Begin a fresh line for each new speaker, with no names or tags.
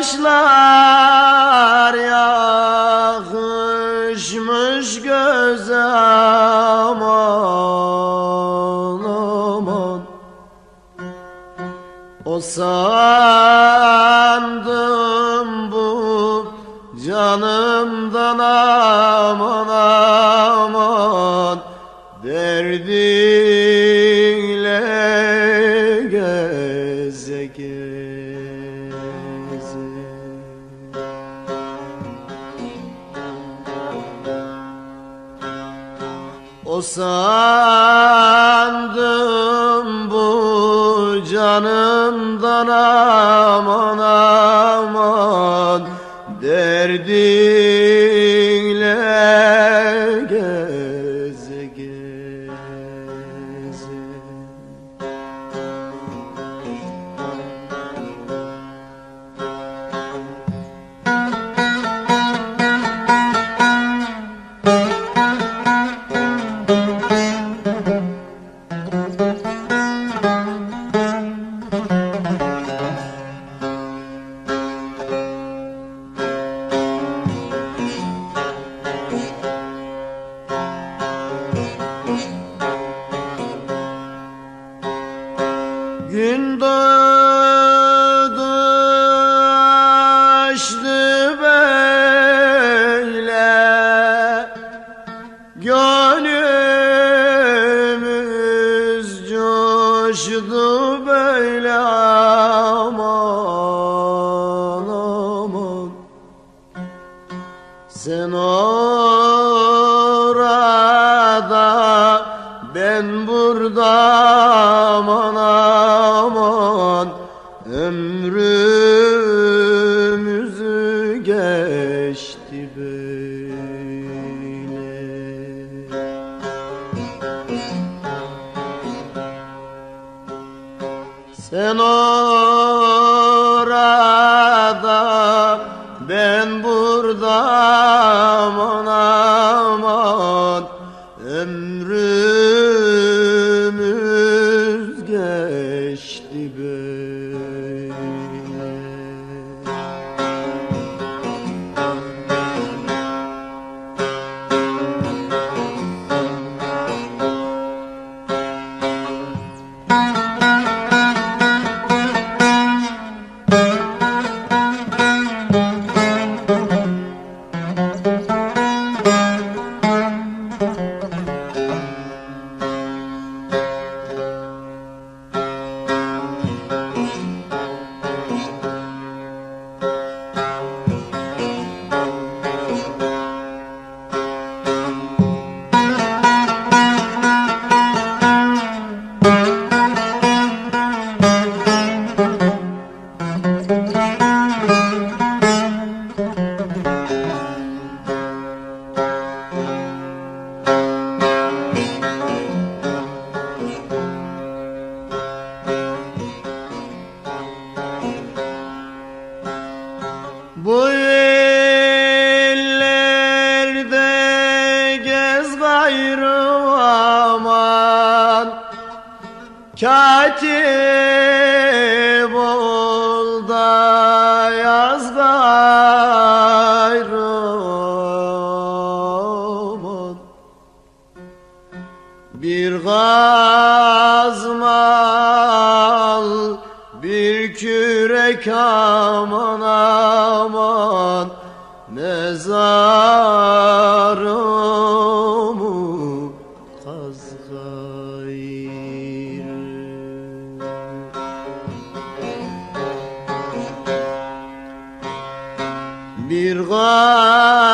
Kaşlar yakışmış göze aman aman O sandım canımdan aman aman Derdinle geze geze. O sandım bu canımdan aman aman Derdinle Gün doğdu açtı böyle. Gönlümüz Sen orada ben burada Ömrümüzü geçti böyle. Sen orada ben burada aman aman. Ömrümüz Bu ellerde gez gayrı aman. Katip ol da yaz gayrı aman. Bir gazmal bir kürek aman aman Mezarımı kaz gayrı. Bir gazmal